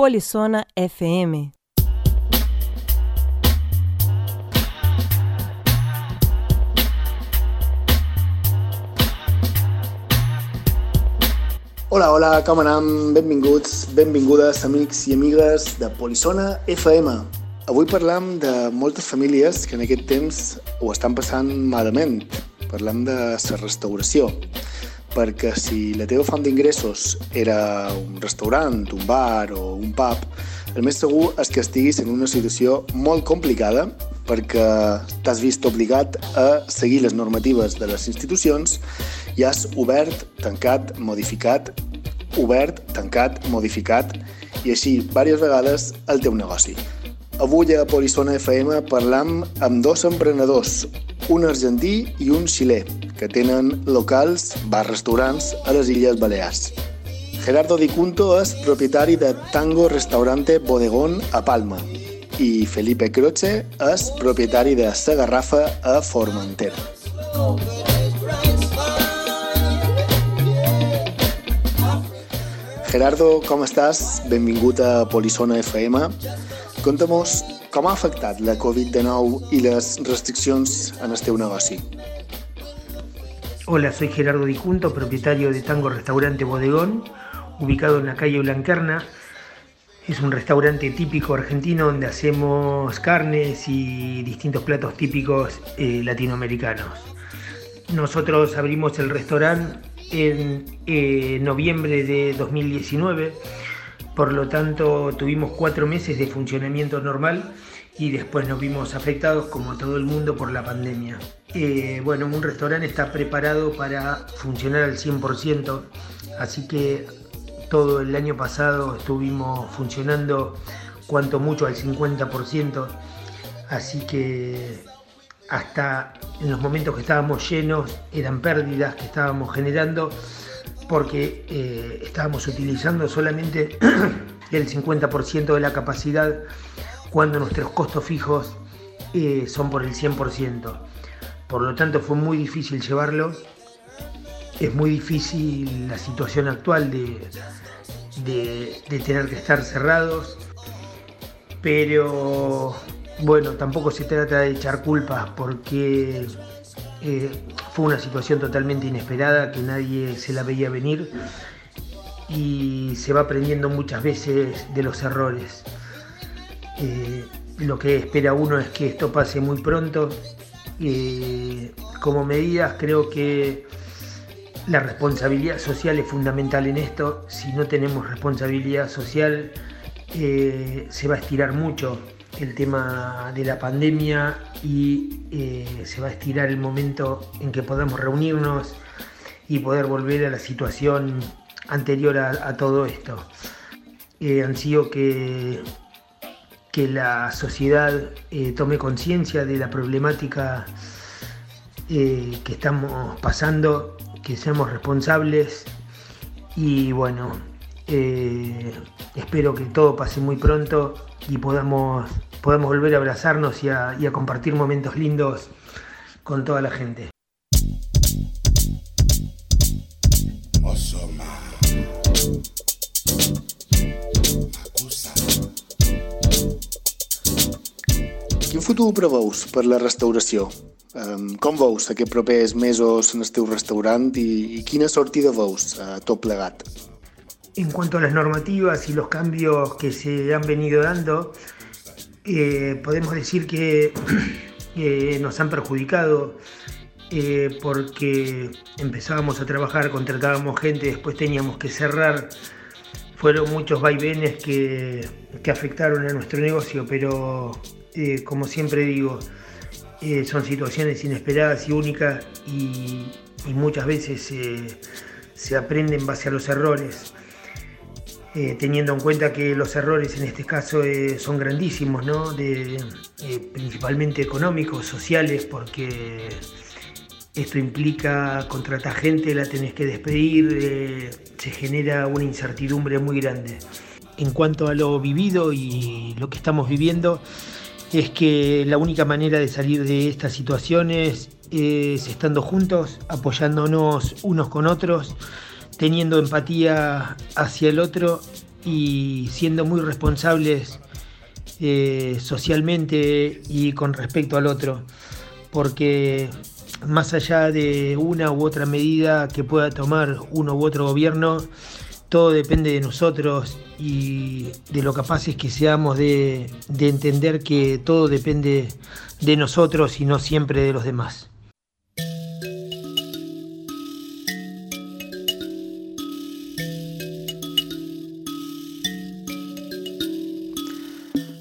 Polizona FM. Hola, hola, com anem? Benvinguts, benvingudes, amics i amigues de Polissona FM. Avui parlam de moltes famílies que en aquest temps ho estan passant malament. Parlam de la restauració. Perquè si la teva font d'ingressos era un restaurant, un bar o un pub, el més segur és que estiguis en una situació molt complicada perquè t'has vist obligat a seguir les normatives de les institucions i has obert, tancat, modificat, obert, tancat, modificat i així diverses vegades el teu negoci. Avui a Polissona FM parlam amb dos emprenedors, un argentí i un xilè, que tenen locals, bars-restaurants a les Illes Balears. Gerardo Di Cunto és propietari de Tango Restaurante Bodegón a Palma i Felipe Croce és propietari de Sa Garrafa a Formentera. Gerardo, com estàs? Benvingut a Polissona FM. Conta'mos com ha afectat la Covid-19 y les restriccions en el teu negoci. Hola, soy Gerardo Di Junto, propietario de Tango Restaurante Bodegón, ubicado en la calle Blanquerna. Es un restaurante típico argentino donde hacemos carnes y distintos platos típicos eh, latinoamericanos. Nosotros abrimos el restaurante en eh, noviembre de 2019, por lo tanto tuvimos cuatro meses de funcionamiento normal y después nos vimos afectados como todo el mundo por la pandemia. Eh, bueno, un restaurante está preparado para funcionar al 100%, así que todo el año pasado estuvimos funcionando cuanto mucho al 50%, así que hasta en los momentos que estábamos llenos eran pérdidas que estábamos generando porque eh, estábamos utilizando solamente el 50% de la capacidad cuando nuestros costos fijos eh, son por el 100%. Por lo tanto fue muy difícil llevarlo. Es muy difícil la situación actual de, tener que estar cerrados. Pero bueno, tampoco se trata de echar culpas porque eh, fue una situación totalmente inesperada que nadie se la veía venir y se va aprendiendo muchas veces de los errores. Eh, lo que espera uno es que esto pase muy pronto. Eh, como medidas creo que la responsabilidad social es fundamental en esto. Si no tenemos responsabilidad social se va a estirar mucho el tema de la pandemia y eh, se va a estirar el momento en que podamos reunirnos y poder volver a la situación anterior a, todo esto. Eh, han sido que, que la sociedad eh, tome conciencia de la problemática que estamos pasando, que seamos responsables y bueno, espero que todo pase muy pronto y podamos, podamos volver a abrazarnos y a, y a compartir momentos lindos con toda la gente. Quin futur preveus per la restauració? Um, com veus aquests propers mesos en el teu restaurant i, i quina sortida veus a tot plegat? En cuanto a las normativas y los cambios que se han venido dando, eh, podemos decir que nos han perjudicado eh, porque empezábamos a trabajar, contratábamos gente, después teníamos que cerrar. Fueron muchos vaivenes que, afectaron a nuestro negocio, pero eh, como siempre digo, son situaciones inesperadas y únicas y, muchas veces se aprende en base a los errores. Eh, teniendo en cuenta que los errores en este caso eh, son grandísimos, ¿no? eh, principalmente económicos, sociales, porque esto implica contratar gente, la tenés que despedir, se genera una incertidumbre muy grande. En cuanto a lo vivido y lo que estamos viviendo, es que la única manera de salir de estas situaciones es estando juntos, apoyándonos unos con otros teniendo empatía hacia el otro y siendo muy responsables eh, socialmente y con respecto al otro, porque más allá de una u otra medida que pueda tomar uno u otro gobierno, todo depende de nosotros y de lo capaces que seamos de, de entender que todo depende de nosotros y no siempre de los demás.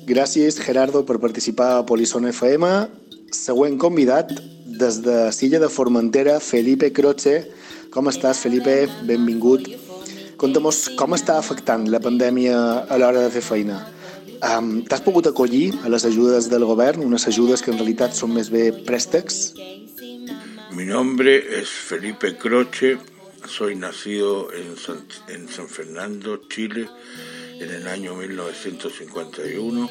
Gràcies, Gerardo, per participar a Polissona FM. Següent convidat, des de Silla de Formentera, Felipe Croce. Com estàs, Felipe? Benvingut. Conta'm com està afectant la pandèmia a l'hora de fer feina. Um, T'has pogut acollir a les ajudes del govern, unes ajudes que en realitat són més bé préstecs? Mi nombre es Felipe Croce, soy nacido en San, en San Fernando, Chile, en el año 1951.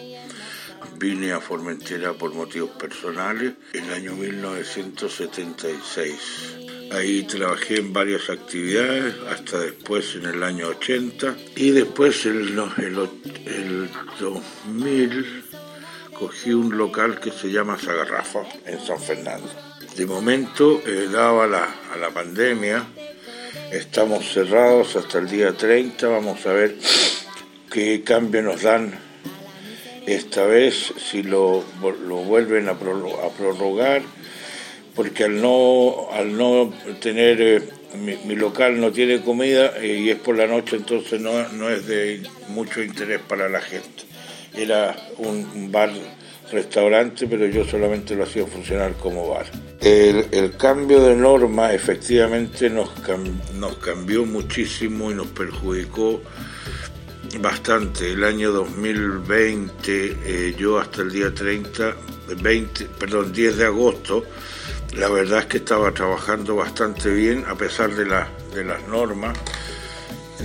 Vine a Formentera por motivos personales en el año 1976. Ahí trabajé en varias actividades hasta después en el año 80 y después en el, el, el 2000 cogí un local que se llama Sagarrafa en San Fernando. De momento, eh, dado a la, a la pandemia, estamos cerrados hasta el día 30, vamos a ver qué cambio nos dan esta vez, si lo, lo vuelven a, prorrogar, porque al no, al no tener, eh, mi, mi, local no tiene comida eh, y es por la noche, entonces no, no, es de mucho interés para la gente. Era un, bar restaurante, pero yo solamente lo hacía funcionar como bar. El, el cambio de norma efectivamente nos, cam, nos cambió muchísimo y nos perjudicó bastante. El año 2020, eh, yo hasta el día 30, 20, perdón, 10 de agosto, la verdad es que estaba trabajando bastante bien a pesar de, la, de las normas,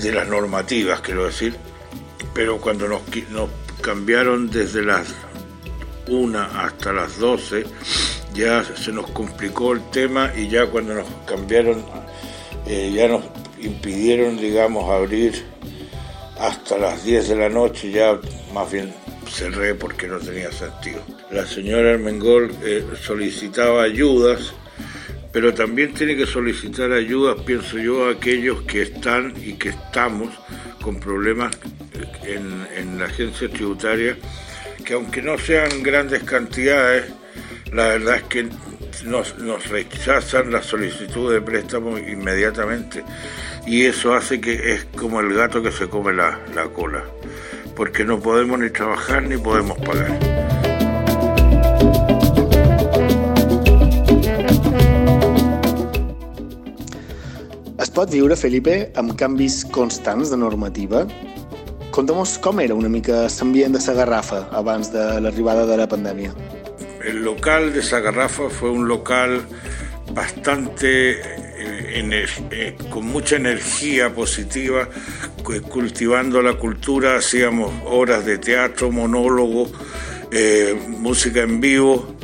de las normativas, quiero decir. Pero cuando nos, nos cambiaron desde las 1 hasta las 12, ya se nos complicó el tema y ya cuando nos cambiaron, eh, ya nos impidieron, digamos, abrir hasta las 10 de la noche, ya más bien cerré porque no tenía sentido. La señora Armengol eh, solicitaba ayudas, pero también tiene que solicitar ayudas, pienso yo, a aquellos que están y que estamos con problemas en, en la agencia tributaria, que aunque no sean grandes cantidades, la verdad es que nos, nos, rechazan la solicitud de préstamo inmediatamente y eso hace que es como el gato que se come la, la cola, porque no podemos ni trabajar ni podemos pagar. Es pot viure, Felipe, amb canvis constants de normativa? Conta'm com era una mica l'ambient de la garrafa abans de l'arribada de la pandèmia. El local de Sagarrafa fue un local bastante eh, eh, con mucha energía positiva, cultivando la cultura, hacíamos obras de teatro, monólogo, eh, música en vivo.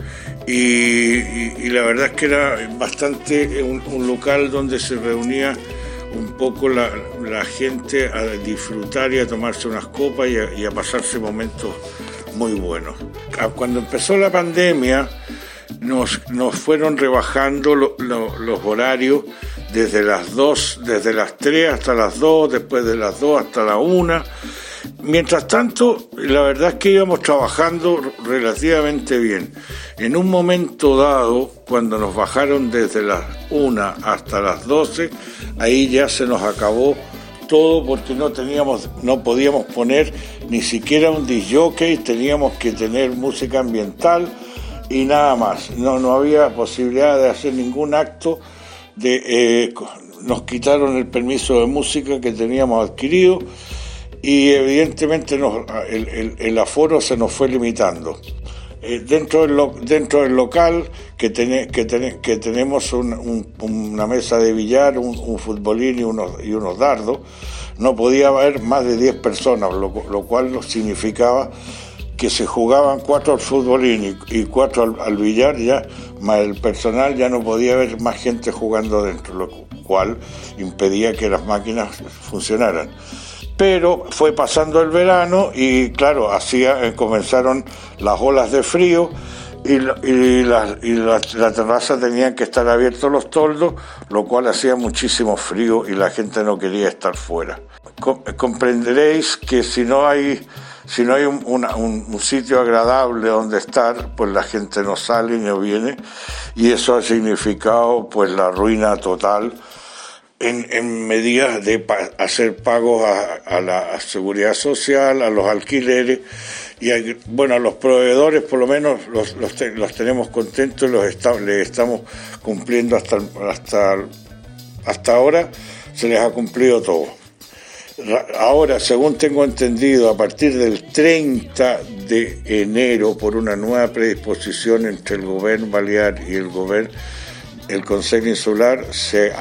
Y, y, y, la verdad es que era bastante un, un local donde se reunía un poco la, la, gente a disfrutar y a tomarse unas copas y a, y a pasarse momentos muy buenos. Cuando empezó la pandemia, nos, nos fueron rebajando lo, lo, los horarios desde las 2, desde las 3 hasta las 2, después de las 2 hasta la 1. Mientras tanto, la verdad es que íbamos trabajando relativamente bien. En un momento dado, cuando nos bajaron desde las 1 hasta las 12, ahí ya se nos acabó todo porque no teníamos, no podíamos poner ni siquiera un disjockey, teníamos que tener música ambiental y nada más. No, no había posibilidad de hacer ningún acto de eh, nos quitaron el permiso de música que teníamos adquirido y evidentemente nos, el, aforo se nos fue limitando. Eh, dentro, del dentro del local que, ten, que, ten, que tenemos un, un, una mesa de billar, un, un futbolín y unos, y unos dardos, no podía haber más de 10 personas, lo, lo cual significaba que se jugaban cuatro al futbolín y, y cuatro al, al, billar, ya más el personal ya no podía haber más gente jugando dentro, lo cual impedía que las máquinas funcionaran. pero fue pasando el verano y claro, hacía, eh, comenzaron las olas de frío y, y, la, y la, terraza tenían que estar abiertos los toldos, lo cual hacía muchísimo frío y la gente no quería estar fuera. comprenderéis que si no hay, si no hay un, sitio agradable donde estar, pues la gente no sale no viene y eso ha significado pues la ruina total en, en medidas de hacer pagos a, la seguridad social, a los alquileres y bueno, a los proveedores por lo menos los, los, tenemos contentos, los les estamos cumpliendo hasta, hasta, hasta ahora, se les ha cumplido todo. Ahora, según tengo entendido, a partir del 30 de enero, por una nueva predisposición entre el gobierno balear y el gobierno, el Consejo Insular, se,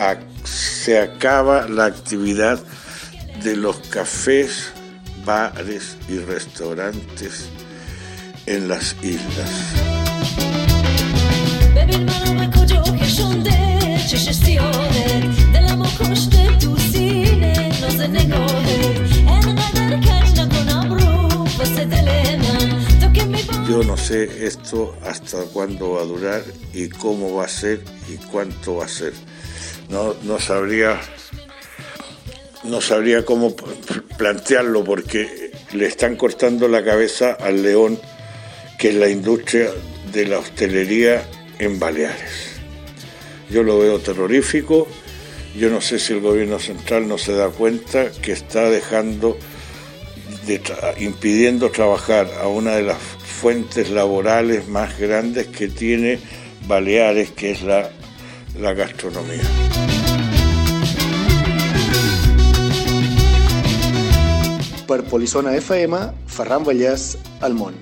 se acaba la actividad de los cafés bares y restaurantes en las islas. Yo no sé esto hasta cuándo va a durar y cómo va a ser y cuánto va a ser. No, no sabría no sabría cómo plantearlo porque le están cortando la cabeza al león que es la industria de la hostelería en Baleares. Yo lo veo terrorífico, yo no sé si el gobierno central no se da cuenta que está dejando, impidiendo trabajar a una de las fuentes laborales más grandes que tiene Baleares, que es la, la gastronomía. Per Polizona FM, Ferran Vallès, Almón.